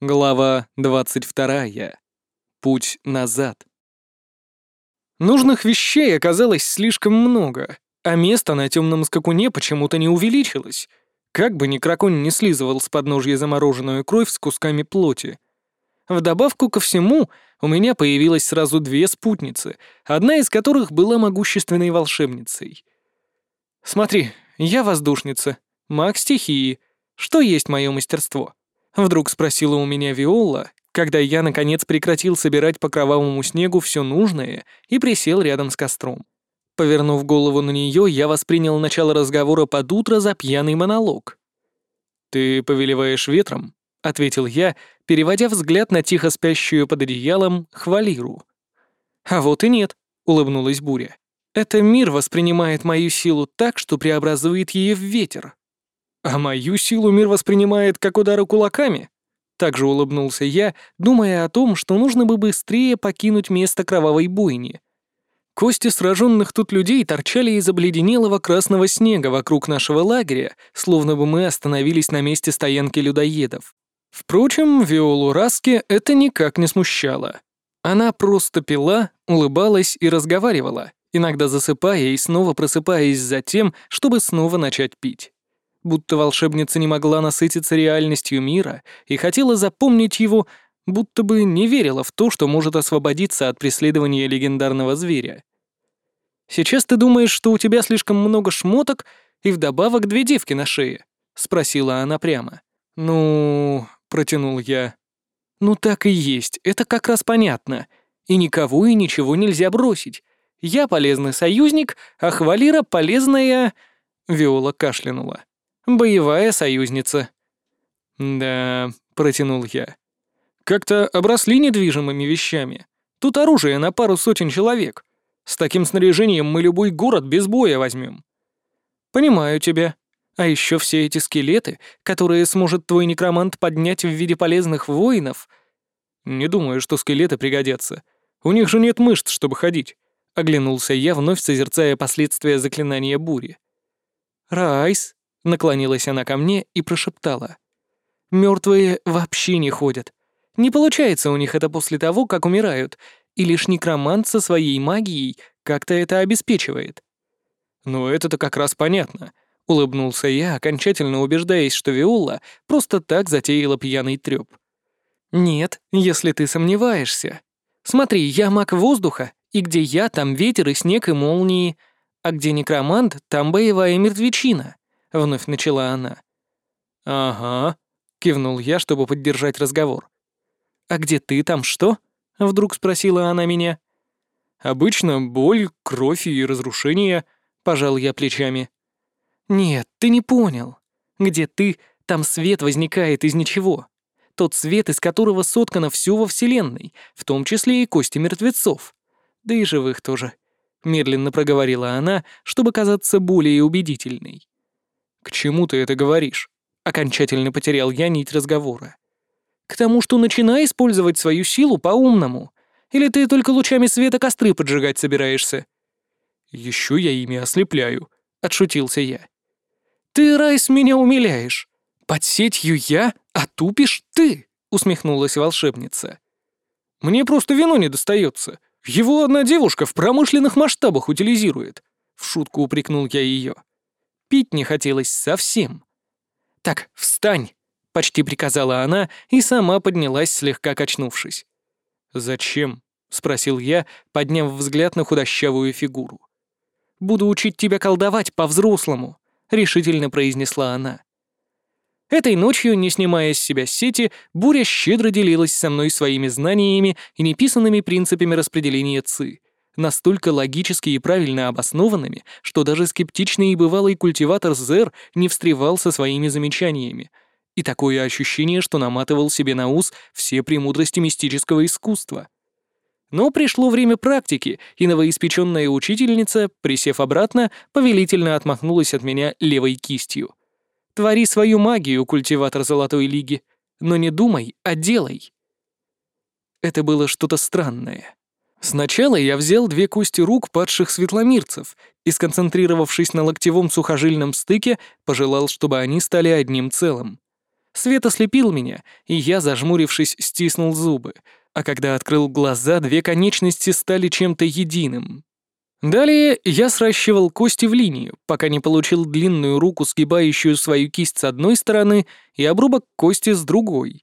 Глава 22. Путь назад. Нужных вещей оказалось слишком много, а место на темном скакуне почему-то не увеличилось. Как бы ни кракон не слизывал с подножья замороженную кровь с кусками плоти. Вдобавку ко всему, у меня появилось сразу две спутницы, одна из которых была могущественной волшебницей. «Смотри, я воздушница, маг стихии. Что есть мое мастерство?» Вдруг спросила у меня Виола, когда я, наконец, прекратил собирать по кровавому снегу все нужное и присел рядом с костром. Повернув голову на нее, я воспринял начало разговора под утро за пьяный монолог. «Ты повелеваешь ветром?» — ответил я, переводя взгляд на тихо спящую под одеялом хвалиру. «А вот и нет», — улыбнулась Буря. «Это мир воспринимает мою силу так, что преобразует ее в ветер. А мою силу мир воспринимает как удары кулаками. Также улыбнулся я, думая о том, что нужно бы быстрее покинуть место кровавой бойни. Кости сраженных тут людей торчали из обледенелого красного снега вокруг нашего лагеря, словно бы мы остановились на месте стоянки людоедов. Впрочем, Виолу Раске это никак не смущало. Она просто пила, улыбалась и разговаривала, иногда засыпая и снова просыпаясь за тем, чтобы снова начать пить будто волшебница не могла насытиться реальностью мира и хотела запомнить его, будто бы не верила в то, что может освободиться от преследования легендарного зверя. «Сейчас ты думаешь, что у тебя слишком много шмоток и вдобавок две девки на шее?» — спросила она прямо. «Ну...» — протянул я. «Ну так и есть, это как раз понятно. И никого и ничего нельзя бросить. Я полезный союзник, а Хвалира полезная...» Виола кашлянула. Боевая союзница». «Да», — протянул я. «Как-то обросли недвижимыми вещами. Тут оружие на пару сотен человек. С таким снаряжением мы любой город без боя возьмем». «Понимаю тебя. А еще все эти скелеты, которые сможет твой некромант поднять в виде полезных воинов...» «Не думаю, что скелеты пригодятся. У них же нет мышц, чтобы ходить», — оглянулся я, вновь созерцая последствия заклинания бури. «Райс», Наклонилась она ко мне и прошептала. Мертвые вообще не ходят. Не получается у них это после того, как умирают, и лишь некромант со своей магией как-то это обеспечивает». «Ну это-то как раз понятно», — улыбнулся я, окончательно убеждаясь, что Виола просто так затеяла пьяный трёп. «Нет, если ты сомневаешься. Смотри, я маг воздуха, и где я, там ветер и снег и молнии, а где некромант, там боевая мертвечина. — вновь начала она. «Ага», — кивнул я, чтобы поддержать разговор. «А где ты там что?» — вдруг спросила она меня. «Обычно боль, кровь и разрушение», — пожал я плечами. «Нет, ты не понял. Где ты, там свет возникает из ничего. Тот свет, из которого соткано все во Вселенной, в том числе и кости мертвецов. Да и живых тоже», — медленно проговорила она, чтобы казаться более убедительной. «К чему ты это говоришь?» Окончательно потерял я нить разговора. «К тому, что начинай использовать свою силу по-умному. Или ты только лучами света костры поджигать собираешься?» «Еще я ими ослепляю», — отшутился я. «Ты, Райс, меня умиляешь. Под сетью я, а тупишь ты», — усмехнулась волшебница. «Мне просто вино не достается. Его одна девушка в промышленных масштабах утилизирует», — в шутку упрекнул я ее. Пить не хотелось совсем. «Так, встань!» — почти приказала она и сама поднялась, слегка качнувшись. «Зачем?» — спросил я, подняв взгляд на худощавую фигуру. «Буду учить тебя колдовать по-взрослому», — решительно произнесла она. Этой ночью, не снимая с себя сети, Буря щедро делилась со мной своими знаниями и неписанными принципами распределения ЦИ, настолько логически и правильно обоснованными, что даже скептичный и бывалый культиватор Зер не встревал со своими замечаниями. И такое ощущение, что наматывал себе на ус все премудрости мистического искусства. Но пришло время практики, и новоиспеченная учительница, присев обратно, повелительно отмахнулась от меня левой кистью. «Твори свою магию, культиватор Золотой Лиги, но не думай, а делай». Это было что-то странное. Сначала я взял две кости рук падших светломирцев и, сконцентрировавшись на локтевом сухожильном стыке, пожелал, чтобы они стали одним целым. Свет ослепил меня, и я, зажмурившись, стиснул зубы, а когда открыл глаза, две конечности стали чем-то единым. Далее я сращивал кости в линию, пока не получил длинную руку, сгибающую свою кисть с одной стороны, и обрубок кости с другой.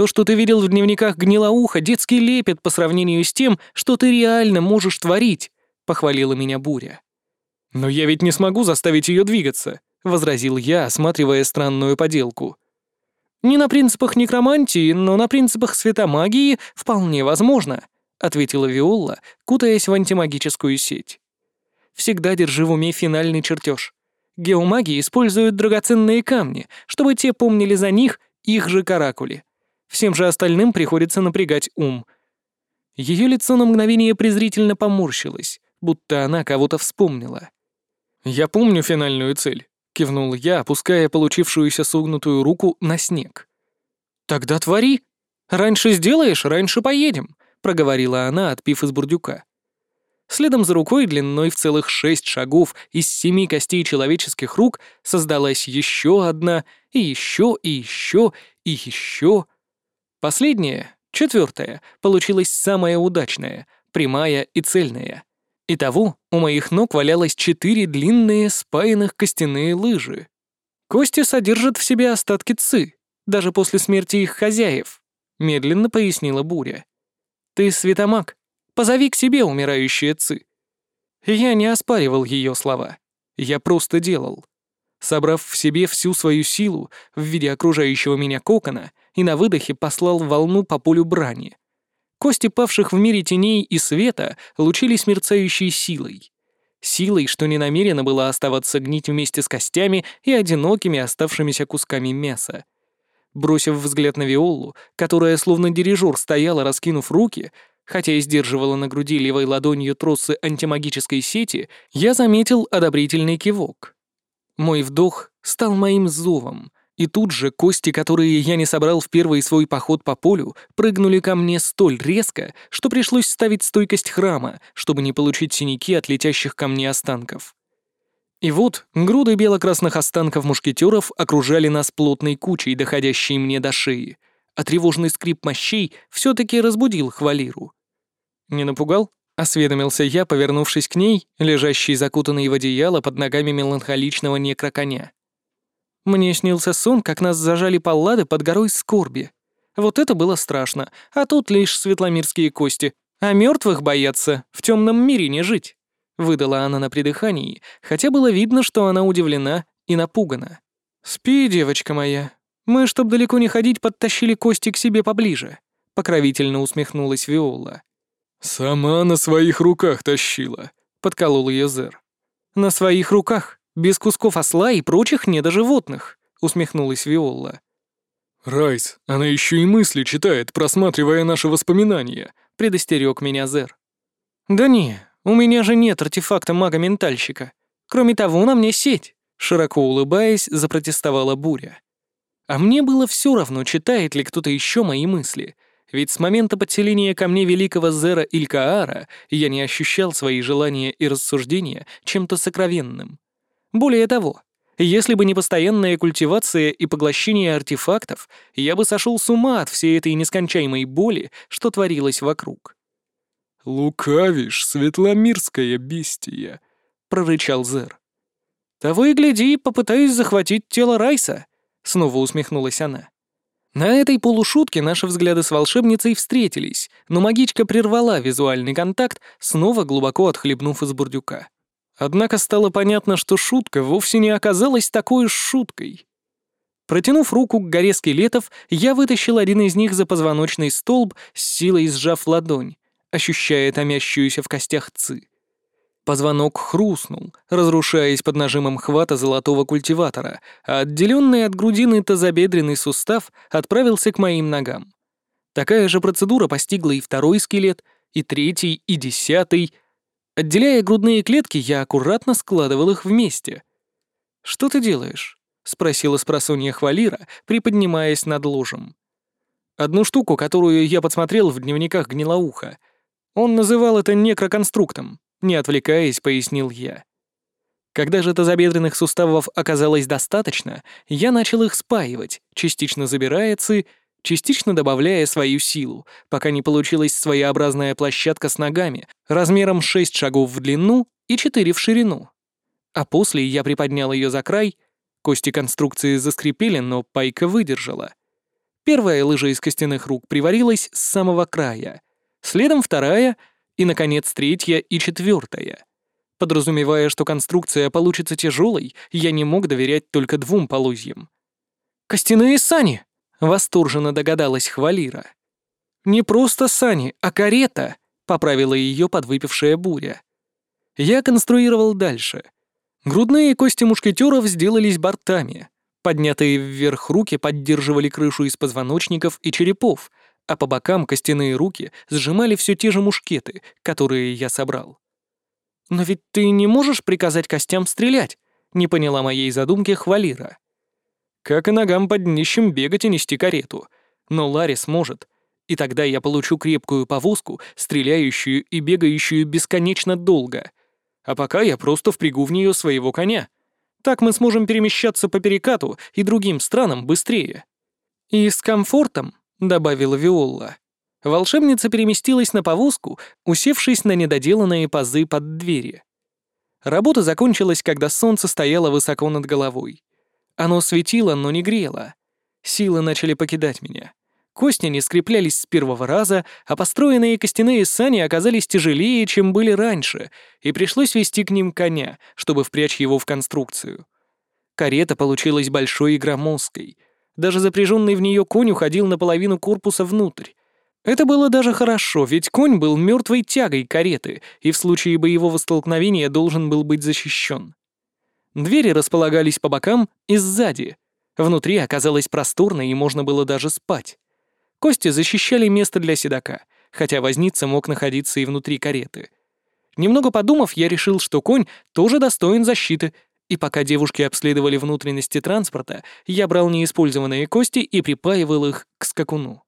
То, что ты видел в дневниках гнилоуха, детский лепет по сравнению с тем, что ты реально можешь творить, — похвалила меня Буря. «Но я ведь не смогу заставить ее двигаться», — возразил я, осматривая странную поделку. «Не на принципах некромантии, но на принципах светомагии вполне возможно», — ответила Виола, кутаясь в антимагическую сеть. «Всегда держи в уме финальный чертеж. Геомаги используют драгоценные камни, чтобы те помнили за них их же каракули. Всем же остальным приходится напрягать ум». Ее лицо на мгновение презрительно поморщилось, будто она кого-то вспомнила. «Я помню финальную цель», — кивнул я, опуская получившуюся согнутую руку на снег. «Тогда твори. Раньше сделаешь, раньше поедем», — проговорила она, отпив из бурдюка. Следом за рукой длиной в целых шесть шагов из семи костей человеческих рук создалась еще одна, и еще, и еще, и еще. Последняя, четвертая, получилась самая удачная, прямая и цельная. Итого у моих ног валялось четыре длинные спаянных костяные лыжи. Кости содержат в себе остатки ци, даже после смерти их хозяев, медленно пояснила Буря. Ты светомаг, позови к себе умирающие ци. Я не оспаривал ее слова. Я просто делал. Собрав в себе всю свою силу в виде окружающего меня кокона и на выдохе послал волну по полю брани. Кости павших в мире теней и света лучились мерцающей силой. Силой, что не намерена была оставаться гнить вместе с костями и одинокими оставшимися кусками мяса. Бросив взгляд на Виолу, которая словно дирижер стояла, раскинув руки, хотя и сдерживала на груди левой ладонью тросы антимагической сети, я заметил одобрительный кивок. Мой вдох стал моим зовом, и тут же кости, которые я не собрал в первый свой поход по полю, прыгнули ко мне столь резко, что пришлось ставить стойкость храма, чтобы не получить синяки от летящих ко мне останков. И вот груды бело-красных останков мушкетеров окружали нас плотной кучей, доходящей мне до шеи, а тревожный скрип мощей все таки разбудил Хвалиру. «Не напугал?» — осведомился я, повернувшись к ней, лежащей закутанной в одеяло под ногами меланхоличного некроконя. Мне снился сон, как нас зажали паллады под горой скорби. Вот это было страшно, а тут лишь светломирские кости. А мертвых бояться, в темном мире не жить. Выдала она на придыхании, хотя было видно, что она удивлена и напугана. «Спи, девочка моя. Мы, чтоб далеко не ходить, подтащили кости к себе поближе», — покровительно усмехнулась Виола. «Сама на своих руках тащила», — подколол ее Зер. «На своих руках», без кусков осла и прочих недоживотных», — усмехнулась Виола. «Райс, она еще и мысли читает, просматривая наши воспоминания», — предостерег меня Зер. «Да не, у меня же нет артефакта мага-ментальщика. Кроме того, на мне сеть», — широко улыбаясь, запротестовала Буря. А мне было все равно, читает ли кто-то еще мои мысли, ведь с момента подселения ко мне великого Зера Илькаара я не ощущал свои желания и рассуждения чем-то сокровенным. Более того, если бы не постоянная культивация и поглощение артефактов, я бы сошел с ума от всей этой нескончаемой боли, что творилось вокруг. «Лукавишь, светломирская бестия», — прорычал Зер. «Того и гляди, попытаюсь захватить тело Райса», — снова усмехнулась она. На этой полушутке наши взгляды с волшебницей встретились, но магичка прервала визуальный контакт, снова глубоко отхлебнув из бурдюка. Однако стало понятно, что шутка вовсе не оказалась такой шуткой. Протянув руку к горе скелетов, я вытащил один из них за позвоночный столб, с силой сжав ладонь, ощущая томящуюся в костях ци. Позвонок хрустнул, разрушаясь под нажимом хвата золотого культиватора, а отделенный от грудины тазобедренный сустав отправился к моим ногам. Такая же процедура постигла и второй скелет, и третий, и десятый — Отделяя грудные клетки, я аккуратно складывал их вместе. «Что ты делаешь?» — спросила спросонья Хвалира, приподнимаясь над ложем. Одну штуку, которую я подсмотрел в дневниках Гнилоуха. Он называл это некроконструктом, не отвлекаясь, пояснил я. Когда же тазобедренных суставов оказалось достаточно, я начал их спаивать, частично забирая ци, частично добавляя свою силу, пока не получилась своеобразная площадка с ногами размером 6 шагов в длину и 4 в ширину. А после я приподнял ее за край, кости конструкции заскрипели, но пайка выдержала. Первая лыжа из костяных рук приварилась с самого края, следом вторая и, наконец, третья и четвертая. Подразумевая, что конструкция получится тяжелой, я не мог доверять только двум полозьям. «Костяные сани!» — восторженно догадалась Хвалира. «Не просто сани, а карета!» — поправила ее подвыпившая буря. Я конструировал дальше. Грудные кости мушкетеров сделались бортами. Поднятые вверх руки поддерживали крышу из позвоночников и черепов, а по бокам костяные руки сжимали все те же мушкеты, которые я собрал. «Но ведь ты не можешь приказать костям стрелять», — не поняла моей задумки Хвалира. «Как и ногам под днищем бегать и нести карету. Но Ларри сможет, и тогда я получу крепкую повозку, стреляющую и бегающую бесконечно долго. А пока я просто впрягу в нее своего коня. Так мы сможем перемещаться по перекату и другим странам быстрее». «И с комфортом», — добавила Виолла. Волшебница переместилась на повозку, усевшись на недоделанные пазы под двери. Работа закончилась, когда солнце стояло высоко над головой. Оно светило, но не грело. Силы начали покидать меня. Кости не скреплялись с первого раза, а построенные костяные сани оказались тяжелее, чем были раньше, и пришлось вести к ним коня, чтобы впрячь его в конструкцию. Карета получилась большой и громоздкой. Даже запряженный в нее конь уходил наполовину корпуса внутрь, это было даже хорошо, ведь конь был мертвой тягой кареты и в случае боевого столкновения должен был быть защищен. Двери располагались по бокам и сзади. Внутри оказалось просторно и можно было даже спать. Кости защищали место для седока, хотя возница мог находиться и внутри кареты. Немного подумав, я решил, что конь тоже достоин защиты, и пока девушки обследовали внутренности транспорта, я брал неиспользованные кости и припаивал их к скакуну.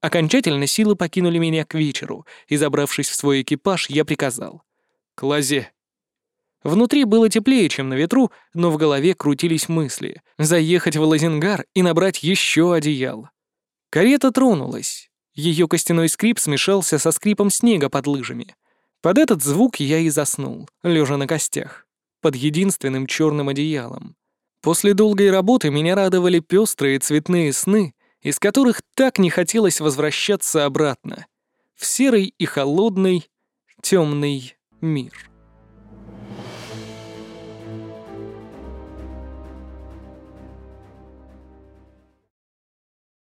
Окончательно силы покинули меня к вечеру, и, забравшись в свой экипаж, я приказал. «К лазе». Внутри было теплее, чем на ветру, но в голове крутились мысли. Заехать в Лазенгар и набрать еще одеял. Карета тронулась. Ее костяной скрип смешался со скрипом снега под лыжами. Под этот звук я и заснул, лежа на костях, под единственным черным одеялом. После долгой работы меня радовали пестрые цветные сны из которых так не хотелось возвращаться обратно, в серый и холодный, темный мир.